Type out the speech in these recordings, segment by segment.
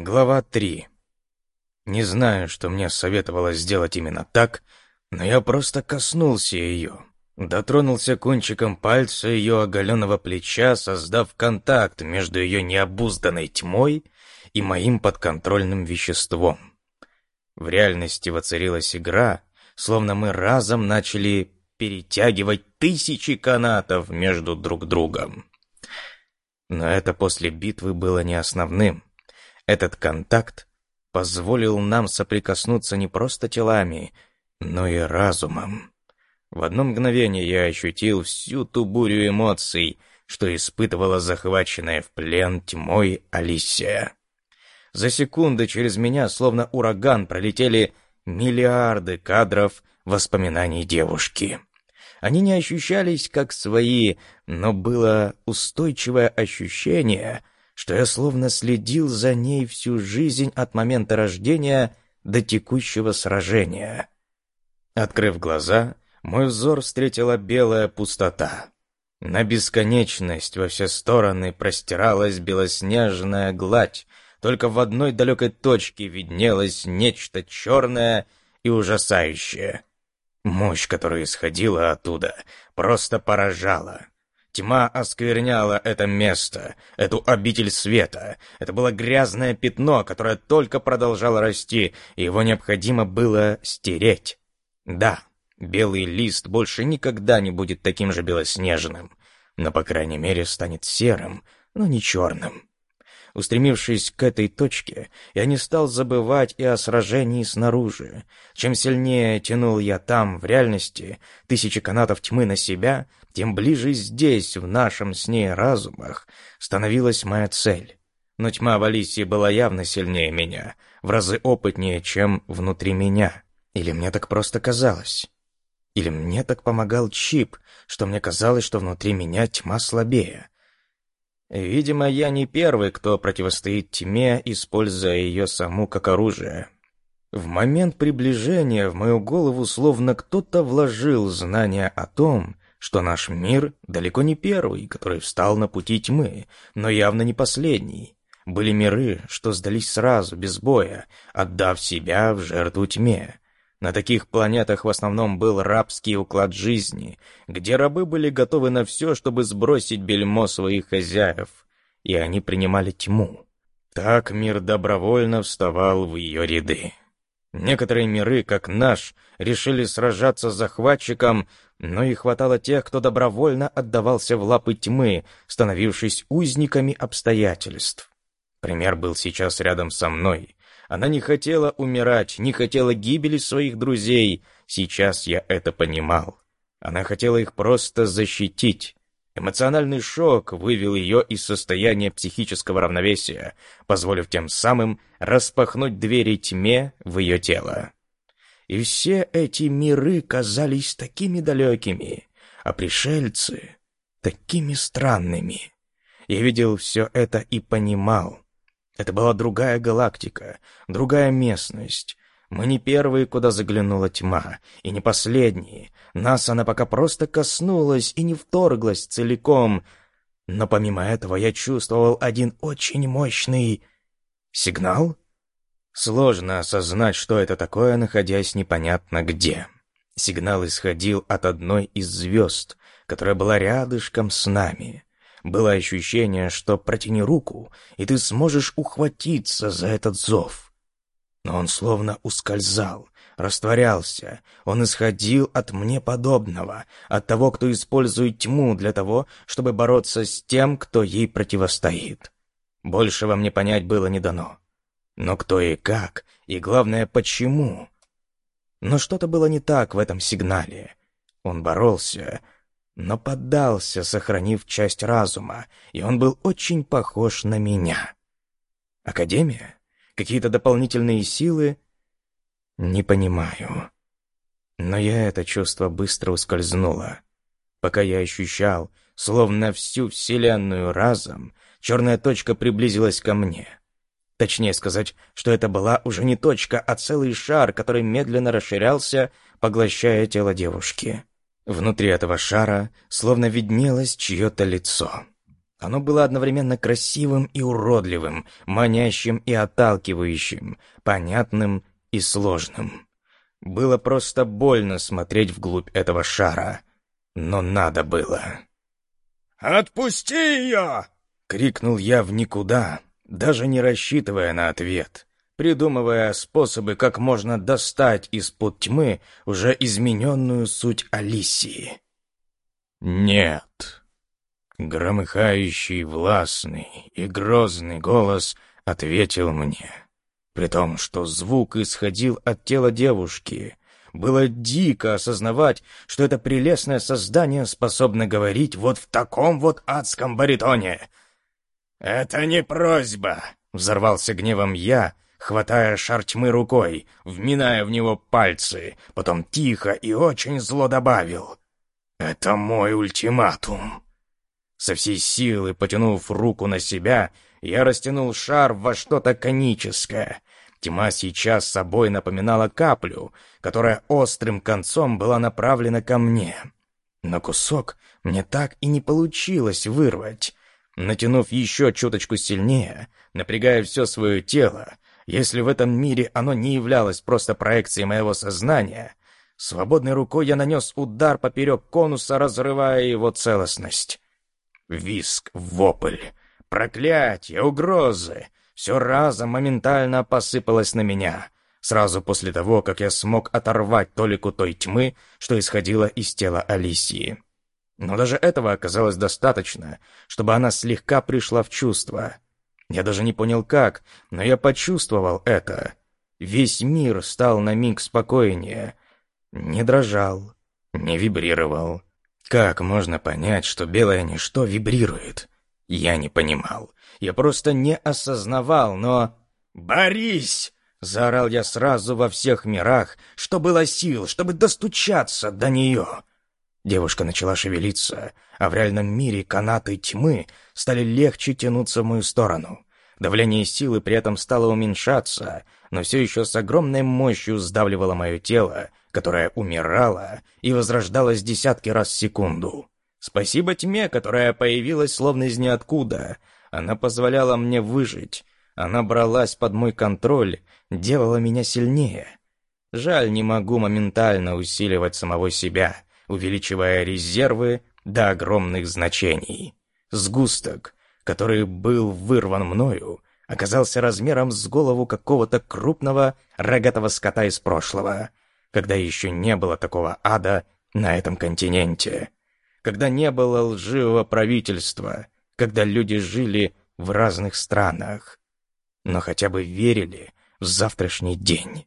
Глава 3. Не знаю, что мне советовалось сделать именно так, но я просто коснулся ее. Дотронулся кончиком пальца ее оголенного плеча, создав контакт между ее необузданной тьмой и моим подконтрольным веществом. В реальности воцарилась игра, словно мы разом начали перетягивать тысячи канатов между друг другом. Но это после битвы было не основным. Этот контакт позволил нам соприкоснуться не просто телами, но и разумом. В одно мгновение я ощутил всю ту бурю эмоций, что испытывала захваченная в плен тьмой Алисия. За секунды через меня, словно ураган, пролетели миллиарды кадров воспоминаний девушки. Они не ощущались как свои, но было устойчивое ощущение — что я словно следил за ней всю жизнь от момента рождения до текущего сражения. Открыв глаза, мой взор встретила белая пустота. На бесконечность во все стороны простиралась белоснежная гладь, только в одной далекой точке виднелось нечто черное и ужасающее. Мощь, которая исходила оттуда, просто поражала. Тьма оскверняла это место, эту обитель света. Это было грязное пятно, которое только продолжало расти, и его необходимо было стереть. Да, белый лист больше никогда не будет таким же белоснежным, но, по крайней мере, станет серым, но не черным. Устремившись к этой точке, я не стал забывать и о сражении снаружи. Чем сильнее тянул я там, в реальности, тысячи канатов тьмы на себя, тем ближе здесь, в нашем с ней разумах, становилась моя цель. Но тьма в Алисии была явно сильнее меня, в разы опытнее, чем внутри меня. Или мне так просто казалось? Или мне так помогал чип, что мне казалось, что внутри меня тьма слабее? Видимо, я не первый, кто противостоит тьме, используя ее саму как оружие. В момент приближения в мою голову словно кто-то вложил знание о том, что наш мир далеко не первый, который встал на пути тьмы, но явно не последний. Были миры, что сдались сразу, без боя, отдав себя в жертву тьме. На таких планетах в основном был рабский уклад жизни, где рабы были готовы на все, чтобы сбросить бельмо своих хозяев, и они принимали тьму. Так мир добровольно вставал в ее ряды. Некоторые миры, как наш, решили сражаться с захватчиком, но и хватало тех, кто добровольно отдавался в лапы тьмы, становившись узниками обстоятельств. Пример был сейчас рядом со мной. Она не хотела умирать, не хотела гибели своих друзей. Сейчас я это понимал. Она хотела их просто защитить. Эмоциональный шок вывел ее из состояния психического равновесия, позволив тем самым распахнуть двери тьме в ее тело. И все эти миры казались такими далекими, а пришельцы — такими странными. Я видел все это и понимал. Это была другая галактика, другая местность. Мы не первые, куда заглянула тьма, и не последние. Нас она пока просто коснулась и не вторглась целиком. Но помимо этого я чувствовал один очень мощный... сигнал? Сложно осознать, что это такое, находясь непонятно где. Сигнал исходил от одной из звезд, которая была рядышком с нами. Было ощущение, что протяни руку, и ты сможешь ухватиться за этот зов. Но он словно ускользал, растворялся. Он исходил от мне подобного, от того, кто использует тьму для того, чтобы бороться с тем, кто ей противостоит. Большего мне понять было не дано. Но кто и как, и главное, почему? Но что-то было не так в этом сигнале. Он боролся, но поддался, сохранив часть разума, и он был очень похож на меня. Академия? Какие-то дополнительные силы? Не понимаю. Но я это чувство быстро ускользнуло. Пока я ощущал, словно всю Вселенную разом, черная точка приблизилась ко мне. Точнее сказать, что это была уже не точка, а целый шар, который медленно расширялся, поглощая тело девушки. Внутри этого шара словно виднелось чье-то лицо. Оно было одновременно красивым и уродливым, манящим и отталкивающим, понятным и сложным. Было просто больно смотреть вглубь этого шара, но надо было. «Отпусти ее!» — крикнул я в никуда, даже не рассчитывая на ответ, придумывая способы, как можно достать из-под тьмы уже измененную суть Алисии. «Нет!» Громыхающий, властный и грозный голос ответил мне, при том, что звук исходил от тела девушки. Было дико осознавать, что это прелестное создание способно говорить вот в таком вот адском баритоне. «Это не просьба!» — взорвался гневом я, хватая шар тьмы рукой, вминая в него пальцы, потом тихо и очень зло добавил. «Это мой ультиматум!» Со всей силы, потянув руку на себя, я растянул шар во что-то коническое. Тьма сейчас собой напоминала каплю, которая острым концом была направлена ко мне. Но кусок мне так и не получилось вырвать. Натянув еще чуточку сильнее, напрягая все свое тело, если в этом мире оно не являлось просто проекцией моего сознания, свободной рукой я нанес удар поперек конуса, разрывая его целостность. Виск, вопль, проклятие, угрозы — все разом моментально посыпалось на меня, сразу после того, как я смог оторвать толику той тьмы, что исходила из тела Алисии. Но даже этого оказалось достаточно, чтобы она слегка пришла в чувство. Я даже не понял как, но я почувствовал это. Весь мир стал на миг спокойнее. Не дрожал, не вибрировал. Как можно понять, что белое ничто вибрирует? Я не понимал. Я просто не осознавал, но... «Борись!» — заорал я сразу во всех мирах, что было сил, чтобы достучаться до нее. Девушка начала шевелиться, а в реальном мире канаты тьмы стали легче тянуться в мою сторону. Давление силы при этом стало уменьшаться, но все еще с огромной мощью сдавливало мое тело, которое умирало и возрождалось десятки раз в секунду. Спасибо тьме, которая появилась словно из ниоткуда. Она позволяла мне выжить. Она бралась под мой контроль, делала меня сильнее. Жаль, не могу моментально усиливать самого себя, увеличивая резервы до огромных значений. Сгусток, который был вырван мною, оказался размером с голову какого-то крупного рогатого скота из прошлого, когда еще не было такого ада на этом континенте, когда не было лживого правительства, когда люди жили в разных странах, но хотя бы верили в завтрашний день.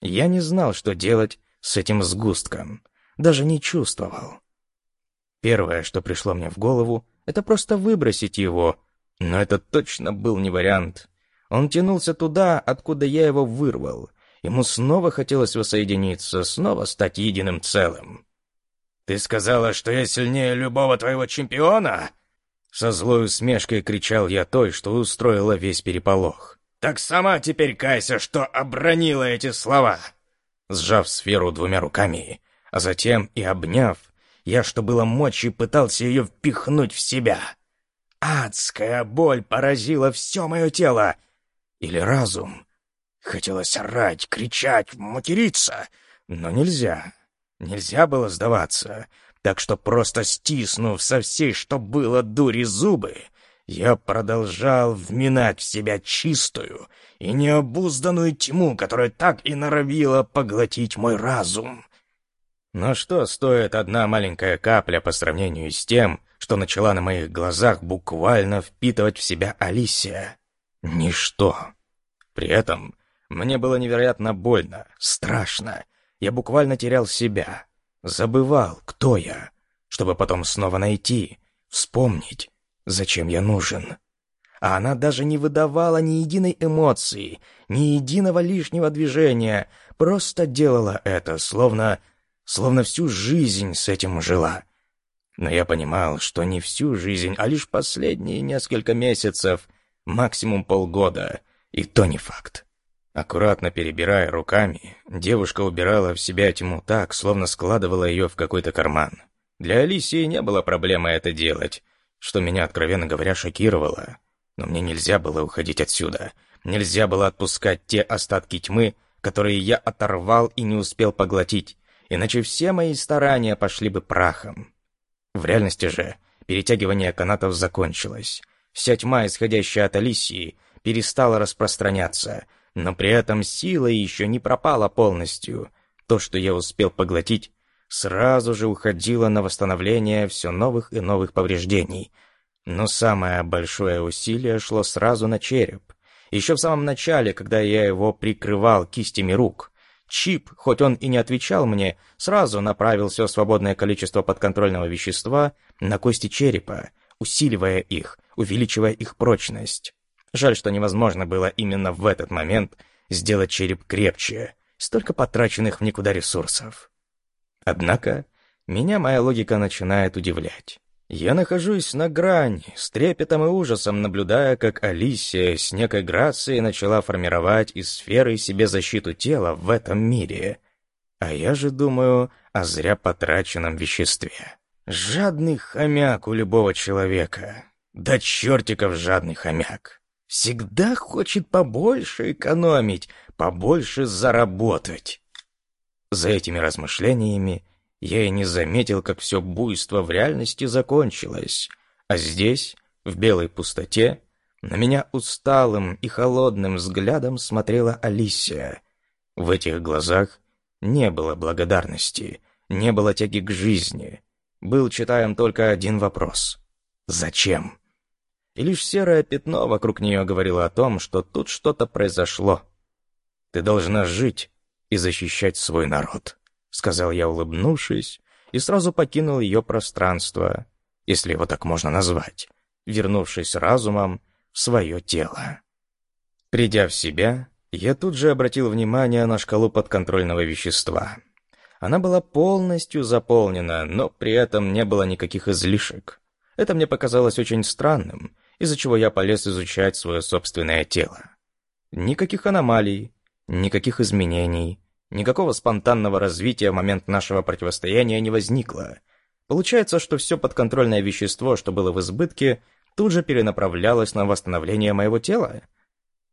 Я не знал, что делать с этим сгустком, даже не чувствовал. Первое, что пришло мне в голову, это просто выбросить его. Но это точно был не вариант. Он тянулся туда, откуда я его вырвал. Ему снова хотелось воссоединиться, снова стать единым целым. «Ты сказала, что я сильнее любого твоего чемпиона?» Со злой усмешкой кричал я той, что устроила весь переполох. «Так сама теперь кайся, что обронила эти слова!» Сжав сферу двумя руками, а затем и обняв, я, что было мочи, пытался ее впихнуть в себя. Адская боль поразила все мое тело. Или разум. Хотелось орать, кричать, материться, но нельзя. Нельзя было сдаваться. Так что просто стиснув со всей, что было дури зубы, я продолжал вминать в себя чистую и необузданную тьму, которая так и норовила поглотить мой разум. Но что стоит одна маленькая капля по сравнению с тем, что начала на моих глазах буквально впитывать в себя Алисия? Ничто. При этом мне было невероятно больно, страшно. Я буквально терял себя. Забывал, кто я, чтобы потом снова найти, вспомнить, зачем я нужен. А она даже не выдавала ни единой эмоции, ни единого лишнего движения, просто делала это, словно словно всю жизнь с этим жила. Но я понимал, что не всю жизнь, а лишь последние несколько месяцев, максимум полгода, и то не факт. Аккуратно перебирая руками, девушка убирала в себя тьму так, словно складывала ее в какой-то карман. Для Алисии не было проблемы это делать. что меня, откровенно говоря, шокировало. Но мне нельзя было уходить отсюда. Нельзя было отпускать те остатки тьмы, которые я оторвал и не успел поглотить, иначе все мои старания пошли бы прахом. В реальности же перетягивание канатов закончилось. Вся тьма, исходящая от Алисии, перестала распространяться, но при этом сила еще не пропала полностью. То, что я успел поглотить, сразу же уходило на восстановление все новых и новых повреждений. Но самое большое усилие шло сразу на череп. Еще в самом начале, когда я его прикрывал кистями рук. Чип, хоть он и не отвечал мне, сразу направил все свободное количество подконтрольного вещества на кости черепа, усиливая их, увеличивая их прочность. Жаль, что невозможно было именно в этот момент сделать череп крепче, столько потраченных в никуда ресурсов. Однако, меня моя логика начинает удивлять. Я нахожусь на грани, с трепетом и ужасом наблюдая, как Алисия с некой грацией начала формировать из сферы себе защиту тела в этом мире. А я же думаю о зря потраченном веществе. Жадный хомяк у любого человека. Да чертиков жадный хомяк. Всегда хочет побольше экономить, побольше заработать. За этими размышлениями я и не заметил, как все буйство в реальности закончилось. А здесь, в белой пустоте, на меня усталым и холодным взглядом смотрела Алисия. В этих глазах не было благодарности, не было тяги к жизни. Был читаем только один вопрос. «Зачем?» И лишь серое пятно вокруг нее говорило о том, что тут что-то произошло. «Ты должна жить и защищать свой народ». — сказал я, улыбнувшись, и сразу покинул ее пространство, если его так можно назвать, вернувшись разумом в свое тело. Придя в себя, я тут же обратил внимание на шкалу подконтрольного вещества. Она была полностью заполнена, но при этом не было никаких излишек. Это мне показалось очень странным, из-за чего я полез изучать свое собственное тело. Никаких аномалий, никаких изменений, Никакого спонтанного развития в момент нашего противостояния не возникло. Получается, что все подконтрольное вещество, что было в избытке, тут же перенаправлялось на восстановление моего тела.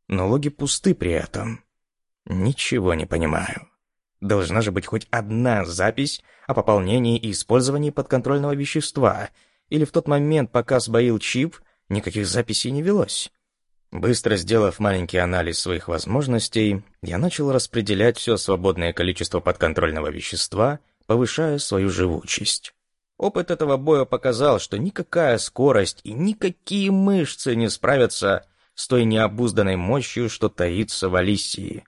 Но логи пусты при этом. Ничего не понимаю. Должна же быть хоть одна запись о пополнении и использовании подконтрольного вещества, или в тот момент, пока сбоил чип, никаких записей не велось. Быстро сделав маленький анализ своих возможностей, я начал распределять все свободное количество подконтрольного вещества, повышая свою живучесть. Опыт этого боя показал, что никакая скорость и никакие мышцы не справятся с той необузданной мощью, что таится в Алисии.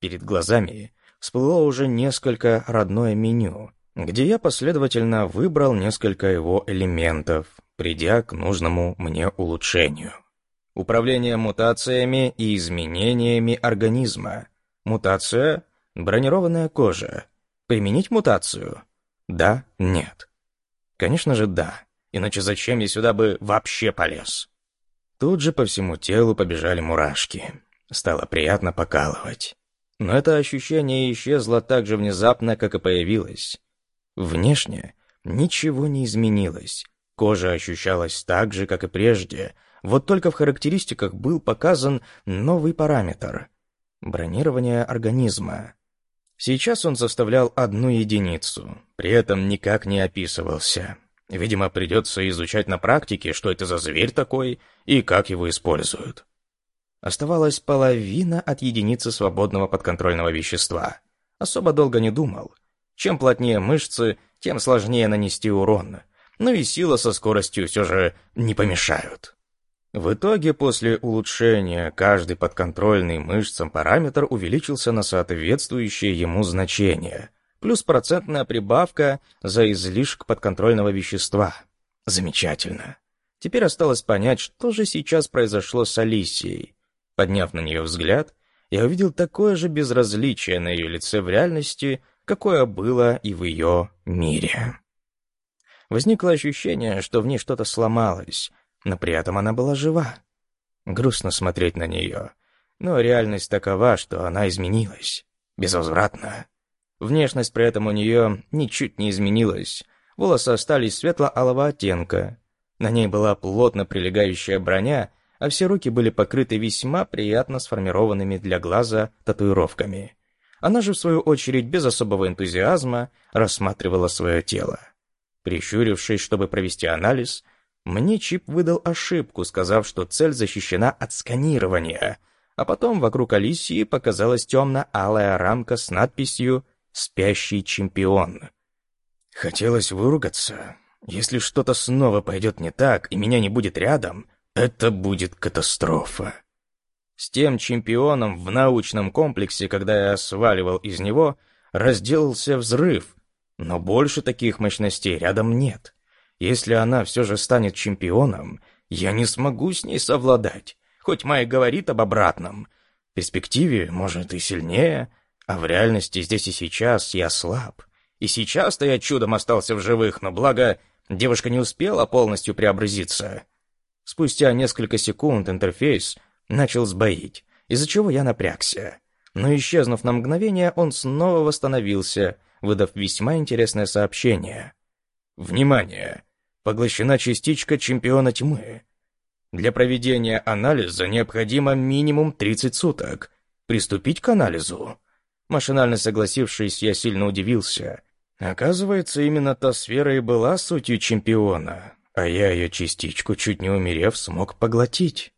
Перед глазами всплыло уже несколько родное меню, где я последовательно выбрал несколько его элементов, придя к нужному мне улучшению. Управление мутациями и изменениями организма. Мутация – бронированная кожа. Применить мутацию? Да, нет. Конечно же, да. Иначе зачем я сюда бы вообще полез? Тут же по всему телу побежали мурашки. Стало приятно покалывать. Но это ощущение исчезло так же внезапно, как и появилось. Внешне ничего не изменилось. Кожа ощущалась так же, как и прежде – вот только в характеристиках был показан новый параметр — бронирование организма. Сейчас он составлял одну единицу, при этом никак не описывался. Видимо, придется изучать на практике, что это за зверь такой и как его используют. Оставалась половина от единицы свободного подконтрольного вещества. Особо долго не думал. Чем плотнее мышцы, тем сложнее нанести урон. Ну и сила со скоростью все же не помешают. В итоге, после улучшения, каждый подконтрольный мышцам параметр увеличился на соответствующее ему значение, плюс процентная прибавка за излишек подконтрольного вещества. Замечательно. Теперь осталось понять, что же сейчас произошло с Алисией. Подняв на нее взгляд, я увидел такое же безразличие на ее лице в реальности, какое было и в ее мире. Возникло ощущение, что в ней что-то сломалось — но при этом она была жива. Грустно смотреть на нее, но реальность такова, что она изменилась. Безвозвратно. Внешность при этом у нее ничуть не изменилась. Волосы остались светло-алого оттенка. На ней была плотно прилегающая броня, а все руки были покрыты весьма приятно сформированными для глаза татуировками. Она же, в свою очередь, без особого энтузиазма рассматривала свое тело. Прищурившись, чтобы провести анализ, мне чип выдал ошибку, сказав, что цель защищена от сканирования, а потом вокруг Алисии показалась темно-алая рамка с надписью «Спящий чемпион». Хотелось выругаться. Если что-то снова пойдет не так, и меня не будет рядом, это будет катастрофа. С тем чемпионом в научном комплексе, когда я сваливал из него, разделался взрыв, но больше таких мощностей рядом нет. Если она все же станет чемпионом, я не смогу с ней совладать, хоть Майя говорит об обратном. В перспективе, может, и сильнее, а в реальности здесь и сейчас я слаб. И сейчас-то я чудом остался в живых, но благо девушка не успела полностью преобразиться. Спустя несколько секунд интерфейс начал сбоить, из-за чего я напрягся. Но исчезнув на мгновение, он снова восстановился, выдав весьма интересное сообщение. «Внимание! Поглощена частичка чемпиона тьмы. Для проведения анализа необходимо минимум 30 суток. Приступить к анализу?» Машинально согласившись, я сильно удивился. Оказывается, именно та сфера и была сутью чемпиона, а я ее частичку, чуть не умерев, смог поглотить.